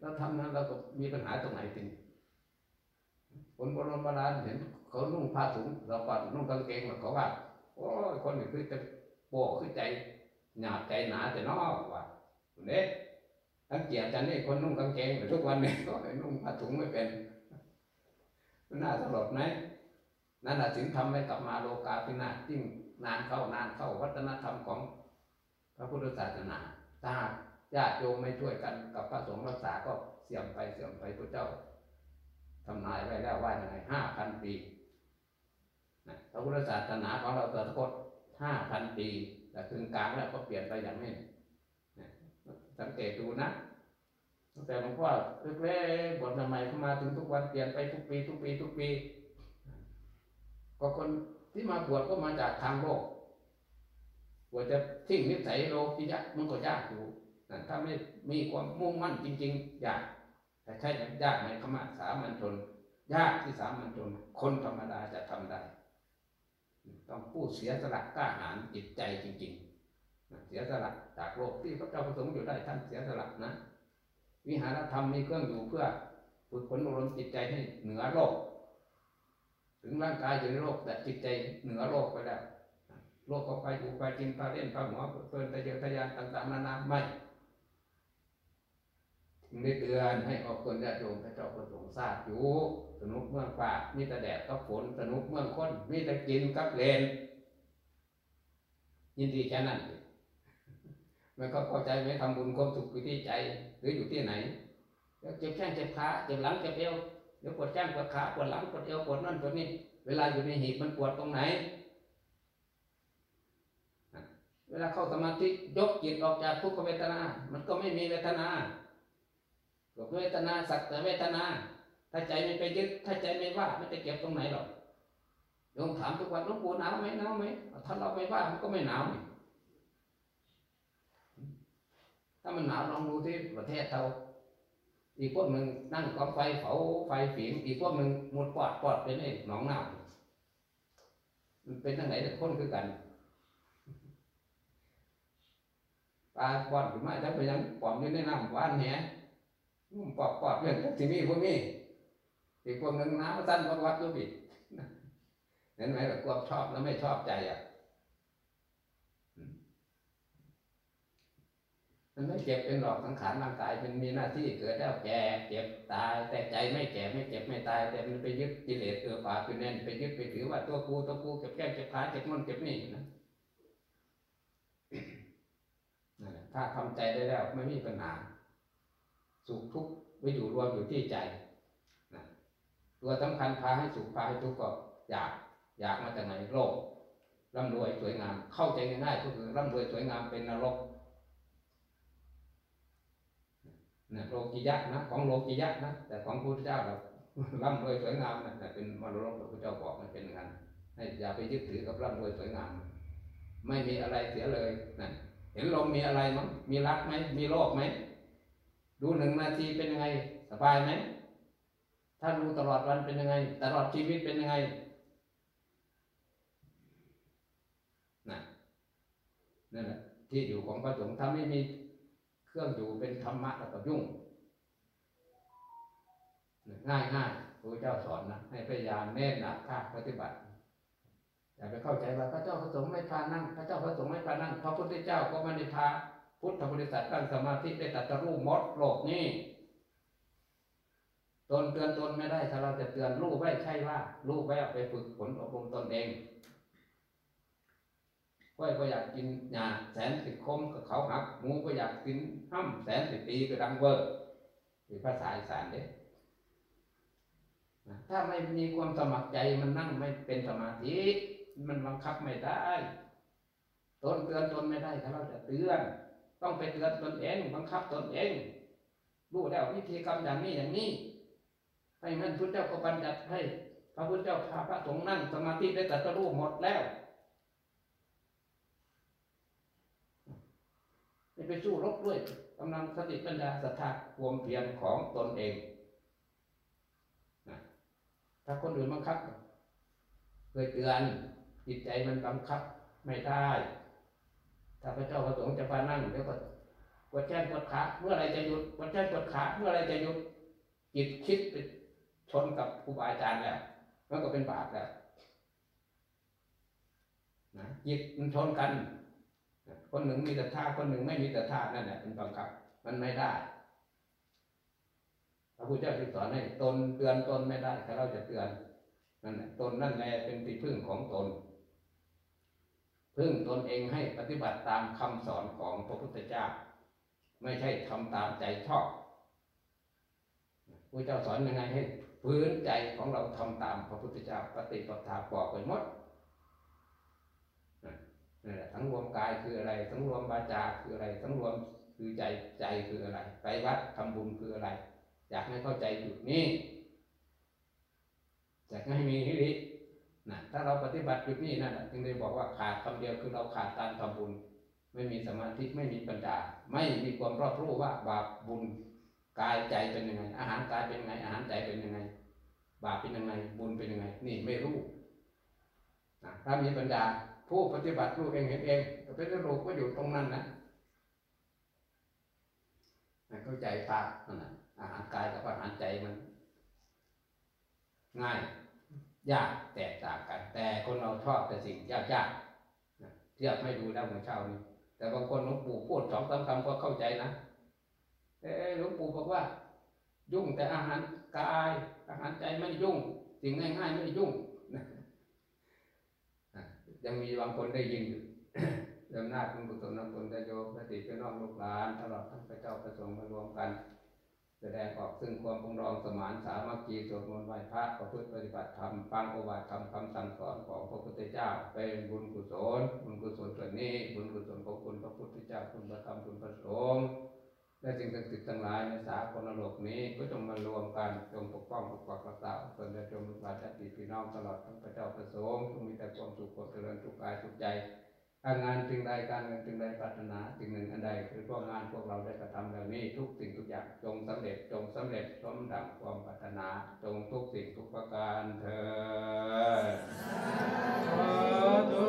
เราทำนั้นเราก็มีปัญหาตรงไหนจริง คนโบราณโบราณเห็นเขานุ่งผ้าถุงเราก็นุ่งกางเกงเขาว่าโอ้ยคนนี้คือจะโป้คือใจหยาใจหนาแต่นอกว่าเนี่ยทั้งเกียรติจันนี่คนนุ่งกางเกงทุกวันนี้ก็นุ่งผ้าถุงไม่เป็นมันน่าสลดไหมนั่นแหละถึงทำให้กลับมาโลกาพินาศยิ่งนานเข้านานเข้าวัฒนธรรมของพระพุทธศาสนาถ้าญาติโยมไม่ช่วยกันกับพระสงฆ์รักษาก็เสื่อมไปเสื่อมไปพระเจ้า ทำนายไว้แล้วว่ายังไงห้าพันปีนะพระพุทธศาสนาของเราเกิดกฎห้าพันปี แต่ถึงกลางแล้วก็เปลี่ยนไปอย่างนี้นะสังเกตดูนะแต่หลวงพ่อเล็กๆบทใหม่เข้ามาถึงทุกวันเปลี่ยนไปทุกปีทุกปีทุกปี ก็คนที่มาบวชก็มาจากทางโลกบวชจะทิ้งนิสัยโลกิยะมันก็ยากอยู่ถ้าไม่มีความมุ่งมั่นจริง ๆ อยาก แต่ใช่ยากไหมขมาสามัญชน ยากที่สามัญชน คนธรรมดาจะทำได้ ต้องผู้เสียสละกล้าหาญจิตใจจริงๆ เสียสละจากโลกที่พระเจ้าประสงค์อยู่ได้ท่านเสียสละนะ วิหารธรรมมีเครื่องอยู่เพื่อฝึกฝนอบรมจิตใจให้เหนือโลก ถึงร่างกายอยู่ในโลกแต่จิตใจเหนือโลกไปแล้วโลกก็ไปอยู่ไปกินไปเล่นไปหัวเพลินตะเยอทะยานต่างๆนานาไม่ ได้เตือนให้ออกคนญาติโยมพระเจ้าประสงค์ทราบอยู่สนุกเมืองป่ามีแต่แดดกับฝนสนุกเมืองคนมีแต่กินกับเลนยินดีแค่นั้นมันก็เข้าใจไหมทำบุญความสุขอยู่ที่ใจ หรืออยู่ที่ไหนแล้วเจ็บแข้งเจ็บขาเจ็บหลังเจ็บเอวเดี๋ยวปวดแข้งปวดขาปวดหลังปวดเอวปวดนั่นปวดนี่เวลาอยู่ในหีบมันปวดตรงไหน เวลาเข้าสมาธิยกจิตออกจากทุกขเวทนา มันก็ไม่มีเวทนา เวทนาสักแต่เวทนา ถ้าใจไม่ไปยึดถ้าใจไม่ว่ามันจะเก็บตรงไหนหรอกโยมถามทุกวันหลวงปู่หนาวไหมหนาวไหมถ้าเราไม่ว่ามันก็ไม่หนาวนี่ถ้ามันหนาวลองดูที่ประเทศเราอีกพวกหนึ่งนั่งกองไฟเผาไฟฝิงอีกพวกหนึ่งมุดปอดปอดเป็นไอ้หนองน้ำมันเป็นทั้งไหนแต่คนคือกันปลาปอดหรือไม่ถ้าไปยังปอดอยู่ในน้ำว่านแห ปอดปอดเรื่องที่นี่พวกนี้อีกพวกหนึ่งน้ำสั้นวัดวัดตัวบิดเห็นไหมล่ะความชอบแล้วไม่ชอบใจอะมันไม่เจ็บเป็นหรอกสังขารร่างกายมันมีหน้าที่เกิดแล้วแก่เจ็บตาย แต่ใจไม่แก่ไม่เจ็บไม่ตาย แต่มันไปยึดกิเลสเออฝาคือแน่นไปยึดไปถือว่าตัวกูตัวกูเก็บแก้เจ็บขาเจ็บนู่นเจ็บนี่นะถ้าทำใจได้แล้วไม่มีปัญหา สุขทุกข์ไว้อยู่รวมอยู่ที่ใจนะตัวสำคัญพาให้สุขพาให้ทุกข์ก็อยากอยากมาจากไหนโลกร่ำรวยสวยงาม เข้าใจง่ายๆก็คือร่ำรวยสวยงามเป็นนรกนะโลกิยะนะของโลกิยะนะแต่ของพระพุทธเจ้าเราร่ำรวยสวยงามนะแต่เป็นมรดกพระพุทธเจ้าบอกมันเป็นอย่างนั้นให้อย่าไปยึดถือกับร่ำรวยสวยงาม ไม่มีอะไรเสียเลยนะเห็นลมมีอะไรมั้งมีรักไหมมีโลกไหม ดูหนึ่งนาทีเป็นยังไง สบายไหม ถ้าดูตลอดวันเป็นยังไง ตลอดชีวิตเป็นยังไงนะนั่นแหละที่อยู่ของพระสงฆ์ถ้าไม่มีเครื่องอยู่เป็นธรรมะแล้วก็ยุ่งง่ายง่ายพระเจ้าสอนนะให้พยายามเน้นหนักภาคปฏิบัติอย่าไปเข้าใจว่าพระเจ้าพระสงฆ์ไม่พานั่ง พระเจ้าพระสงฆ์ไม่พานั่งพระพุทธเจ้าก็ไม่ได้พา พุทธบริษัทตั้งสมาธิได้ตรัดรู้มดโลกนี้ตนเตือนตนไม่ได้ถ้าเราจะเตือนรู้ไว้ใช่ว่ารู้ไว้เอาไปฝึกฝนอบรมตนเองก้อยก็อยากกินหญ้าแสนสิบคมกับเขาหักหมูก็อยากกินห้ำแสนสิบปีก็ดังเวอร์คือภาษาอีสานเด้ถ้าไม่มีความสมัครใจมันนั่งไม่เป็นสมาธิ มันบังคับไม่ได้ ตนเตือนตนไม่ได้ถ้าเราจะเตือน ต้องไปเตือนตนเองบังคับตนเองรู้แล้ววิธีกรรมอย่างนี้อย่างนี้ให้นั้นพุทธเจ้าก็บัญญัติให้พระพุทธเจ้าพาพระสงฆ์นั่งสมาธิได้ตรัสรู้หมดแล้วไม่ไปสู้รบด้วยกำลังสติปัญญาศรัทธาความเพียรของตนเองนะถ้าคนอื่นบังคับเคยเตือนจิตใจมันบังคับไม่ได้ ถ้าพระเจ้าประสงค์จะพานั่งเดี๋ยวก็กดแจ้งกดขาเมื่อไรจะหยุดกดแจ้งกดขาเมื่อไรจะหยุดจิตคิดไปชนกับครูบาอาจารย์แล้วมันก็เป็นบาปแล้วนะจิตมันชนกัน คนหนึ่งมีแต่ท่าคนหนึ่งไม่มีแต่ท่านั่นแหละเป็นบังคับ มันไม่ได้พระพุทธเจ้าจึงสอนให้ตนเตือนตนไม่ได้ถ้าเราจะเตือนนั่นแหละตนนั่นแหละเป็นที่พึ่งของตน พึ่งตนเองให้ปฏิบัติตามคำสอนของพระพุทธเจ้า ไม่ใช่ทำตามใจชอบพระเจ้าสอนยังไงให้พื้นใจของเราทำตามพระพุทธเจ้าปฏิปทาบอกไปหมดนั่แหละทั้งรวมกายคืออะไร ทั้งรวมวาจาคืออะไร ทั้งรวมคือใจใจคืออะไรไปวัดทำบุญคืออะไร อยากให้เข้าใจจุดนี้อยากให้มีฮิริ นะถ้าเราปฏิบัติจุดนี้นั่นจึงได้บอกว่าขาดคำเดียวคือเราขาดการทำบุญ ไม่มีสมาธิไม่มีปัญญาไม่มีความรอบรู้ว่าบาปบุญกายใจเป็นยังไง อาหารกายเป็นยังไง อาหารใจเป็นยังไง บาปเป็นยังไง บุญเป็นยังไง นี่ไม่รู้นะถ้ามีปัญญาผู้ปฏิบัติรู้เองเห็นเองก็เป็นรู้ก็อยู่ตรงนั้นนะเข้าใจภาพนั่นนะอาหารกายกับอาหารใจมัน ง่าย ยากแตกต่างกัน แต่คนเราชอบแต่สิ่งยากยากเทียบไม่ดูแล้วเหมือนเช้านี้แต่บางคนหลวงปู่พูดสองสามคำก็เข้าใจนะเออหลวงปู่บอกว่า ยุ่งแต่อาหารกายอาหารใจไม่ยุ่ง สิ่งง่ายๆไม่ยุ่งนะยังมีบางคนได้ยินอยู่องหน้าคุณกุศลนคุณจะโยพระติพี่น้องลูกหลานตลอดทั้งพระเจ้าประสงค์มารวมกัน ดงออกซึ่งความปรองรองสมานสามัคคีสวดมนต์ไหว้พระประพฤติปฏิบัติธรรมฟังโอวาทธรรมคำสั่งสอนของพระพุทธเจ้า เป็นบุญกุศลบุญกุศลส่วนนี้ บุญกุศลของคุณพระพุทธเจ้าคุณพระธรรมคุณพระสงฆ์และสิ่งศักดิ์สิทธิ์ทั้งหลายในสากลโลกนี้ก็จงมารวมกันจงปกป้องปกปักรักษาตนและจงลูกหลานญาติพี่น้องตลอดทั้งพระเจ้าประสงค์จงมีแต่ความสุขความเจริญทุกกายทุกใจ การงานจึงใดการเงินจึงใดปรารถนาสิ่งหนึ่งอันใดคือพวกงานพวกเราได้กระทำแล้วนี้ทุกสิ่งทุกอย่างจงสำเร็จจงสำเร็จสมดังความปรารถนาจงทุกสิ่งทุกประการเถิดสาธุ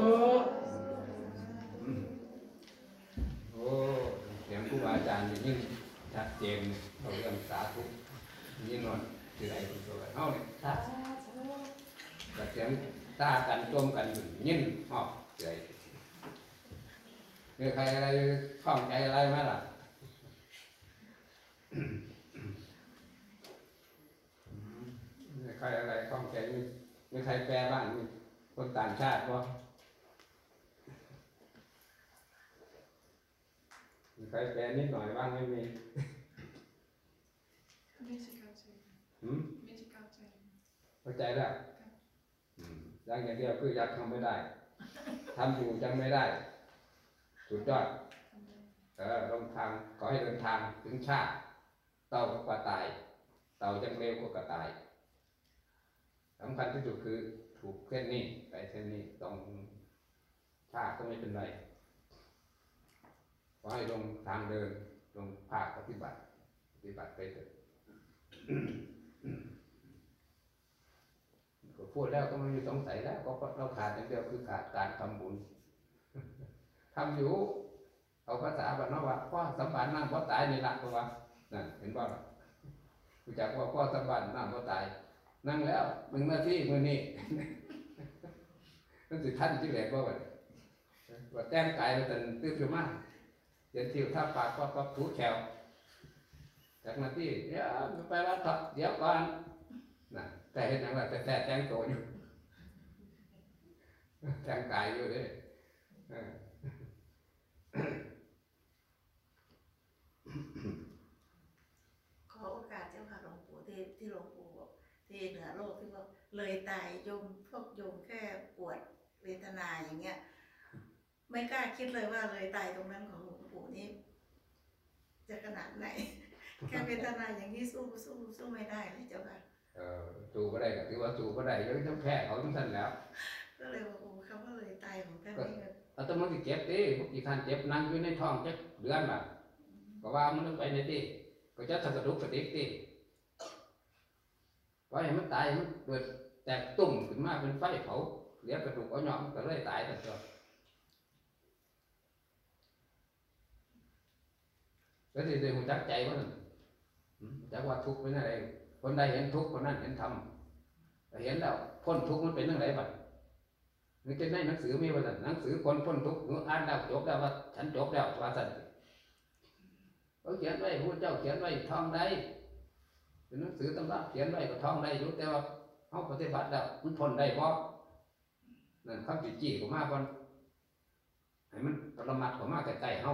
อืมโอ้เสียงครูบาอาจารย์นี่ยิ่งชัดเจนเขาเรื่องสาธุยิ่งนอนคืออะไรคุณตัวเฮาเนี่ยสาธุแต่เสียงตากันจมกันอยู่ยิ่งหอบเลย มีใครอะไรข้องใจอะไรไหมล่ะมีใครอะไรข้องใจมีมีใครแปลบ้างมีคนต่างชาติบ่มีใครแปลนิดหน่อยบ้างไม่มีไม่ใช่เข้าใจหืมไม่ใช่เข้าใจเข้าใจแล้วอืมอย่างอย่างเดียวคืออยากทำไม่ได้ทำอยู่ยังไม่ได้ สุดยอดเออลงทางขอให้เดินทางถึงชาติ เต่าก็กว่าตาย เต่ายังเร็วกว่ากระต่ายสำคัญที่สุดคือถูกเส้นนี้ไปเส้นนี้ตรงชาติก็ไม่เป็นไรขอให้ลงทางเดินลงภาคปฏิบัติ ปฏิบัติไปเถอะพูดแล้วก็ไม่มีสงสัยแล้ว ก็เราขาดอย่างเดียวคือขาดการทำบุญ ทำอยู่ เอาภาษาบานนว่าพ่อสัมบัติน้ำพ่อตายนี่ละตัวว่านั่นเห็นบ่ล่ะรู้จักว่าพ่อสัมบัติน้ำพ่อตาย นั่งแล้วมึงหน้าที่มือนี้นั่นสิท่านที่แหลกว่าว่าแต้มกายมันตื่นตื่นขึ้นมากเดี๋ยวทิวท่าปากก็ก็ถูแขวจากหน้าที่เดี๋ยวไปวัดถอดเดี๋ยวก่อนน่ะแต่เห็นอย่างไรแต่แต่แต่งตัวอยู่แต่งกายอยู่เด้เออ ขอโอกาสเจ้าค่ะหลวงปู่ที่ที่หลวงปู่บอกที่เหนือโลกที่ว่า เลยตายโยมพวกโยมแค่ปวดเวทนาอย่างเงี้ย ไม่กล้าคิดเลยว่าเลยตายตรงนั้นของหลวงปู่นี่จะขนาดไหน แค่เวทนาอย่างนี้สู้สู้สู้ไม่ได้เลยเจ้าค่ะเออจูก็ได้ก็ถือว่าจูก็ได้ยังต้องแพ้เขาทั้งท่านแล้ว ก็เลยว่าโอ้คำว่าเลยตายของท่านนี่ก็เอาแต้องมันสิเจ็บดิพวกกี่คันเจ็บนั่งอยู่ในท้องจักเดือนล่ะก็ว่ามันต้องไปในที่ก็จะสะดุกสะดิกดิเพราะให้มันตายมันเกิดแตกตุ่มขึ้นมาเป็นไฟเผาเหลือกระดูกเอาหยอมก็เลยตายแต่ตัวแล้วสิได้หูจักใจว่านั่นจักว่าทุกข์เป็นอะไรคนใดเห็นทุกข์คนนั้นเห็นธรรมเห็นแล้วพ้นทุกข์มันเป็นเรื่องไรบ้างนึกจะได้หนังสือมีว่าสั่นหนังสือคนพ้นทุกข์หนูอ่านแล้วจบแล้วว่าฉันจบแล้วว่าสันเขาเขียนไว้พระเจ้าเขียนไว้ท่องได้ เป็นหนังสือตำราเขียนไว้ก็ท่องได้อยู่แต่ว่าเขาปฏิบัติแล้วมันพ้นได้เพราะนั่นคำจิตจี้ก็มาก่อนให้มันประมาทก็มากใกล้ๆเฮา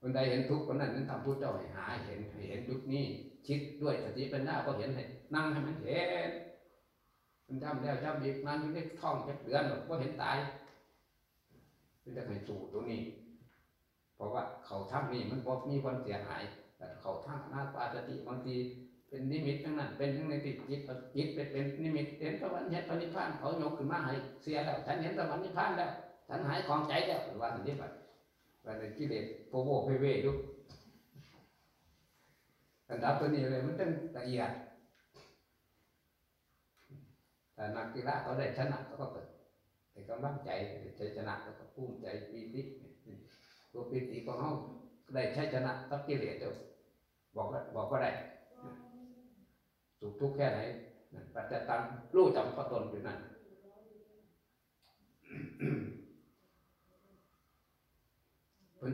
คนใดเห็นทุกข์คนนั้นนั้นทำผู้เจ้าให้หาให้เห็นให้เห็นยุคนี้ คิดด้วยสติปัญญาก็เห็นให้นั่งให้มันเห็นมันจำแล้วจำอีกนั่งอยู่ในท้องจักเดือนหรอกก็เห็นตายเป็นจะให้สู่ตรงนี้ เพราะว่าเขาทำนี่มันบ่มีความเสียหาย เขาทำหน้าปาสติบางทีเป็นนิมิตทั้งนั้น เป็นทั้งในติดจิตจิตเป็นเป็นนิมิตเห็นสวรรค์เห็นพระนิพานเขายกขึ้นมาให้เสียแล้วฉันเห็นสวรรค์นิพพานแล้วฉันหายของใจแล้วว่าสันนิบาตว่าแต่กิเลสโปโบเพเวอยู่อันดับตัวนี้เลยมันต้องละเอียดแต่นักกีฬาเขาได้ชนะเขาก็เกิดแต่กำลังใจชัยชนะเขาก็ภูมิใจปีติตัวปีติของเขาได้ใชัยชนะกับกิเลสเดียว บอกบอกว่าได้สุขทุกข์แค่ไหนปัจจตังรู้จำพระตนอยู่นั่น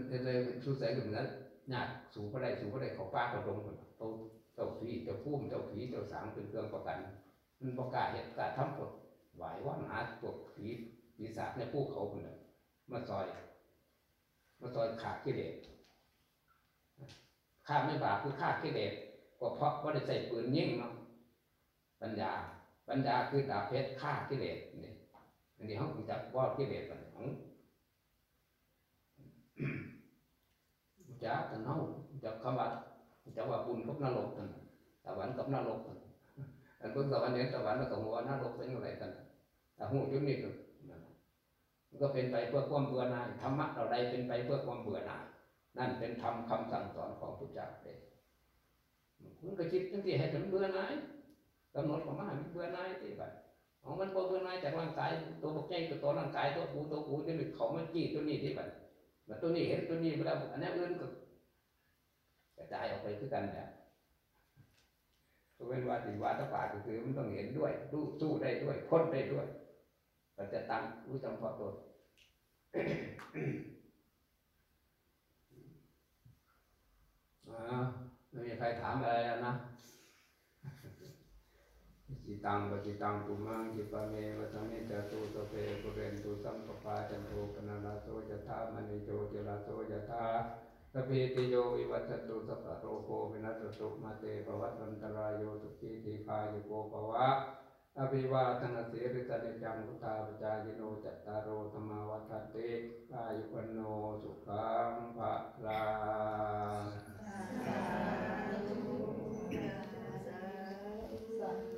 เนเลยสู้ใส่กับนั้นยากสูงก็ได้สูงก็ได้เขาป้ากระดงคนโตเจ้าผีเจ้าพุ่มเจ้าผีเจ้าสางเป็นเครื่องประกัน มันประกาศเหตุการณ์ทั้งหมดไหวว่านหาพวผีปีศาจในภูเขาคนน่ะมาซอย มาซอยขาดกิเลส ฆ่าไม่บาปคือฆ่ากิเลสก็เพราะว่าได้ใส่ปืนยิงเนาะปัญญา ปัญญาคือดาบเพชรฆ่ากิเลสนี่อันนี้เขาจับว่ากิเลสมันของจะกันเฮาจะคำว่าจะว่าบุญกับนรกนั่นสวรรค์กับนรกนั่นอันเพิ่งสวรรค์เห็นสวรรค์แล้วก็หัวนรกเป็นอะไรกันแต่หูจุดนี้ก็มันก็เป็นไปเพื่อความเบื่อหน่ายธรรมะเราใดเป็นไปเพื่อความเบื่อหน่าย นั่นเป็นธรรมคำสั่งสอนของพุทธเจ้าเองคุณก็คิดจังที่ให้ถึงเบื่อหน่ายกำหนดของมาให้มันเบื่อหน่ายที่แบบของมันบ่เบื่อหน่ายจากร่างกายตัวบกใจตัวตัวร่างกายตัวกูตัวกูจะหลุดเขามันจี้ตัวนี้ที่แบบมันตัวนี้เห็นตัวนี้แล้วอันนี้อื่นก็กระจายออกไปคือกันเนี่ยตัวเป็นว่าติวาตปาก็คือมันต้องเห็นด้วยรู้สู้ได้ด้วยพ้นได้ด้วยเราจะตั้งรู้จำพอตัว อ่า ไม่มีใครถามอะไรแล้วนะจิตังปจิตังตุมังจิปะเมวะสมเมจตุสพเพปุเรนตุสัมปปาจันโทปนาลาโสยถามณิโจติลาโสยถาสเพติโยวิวัชตุสัพพะโรโควินัสตุมาเตปวัตวันตรายโยสุขีทีคายุโกภวะ อภิวาทนาสีริสนจังพุทธาปจายโนจัตตารโธรรมวัฏติอายุปโนสุขังภะลาสาธุ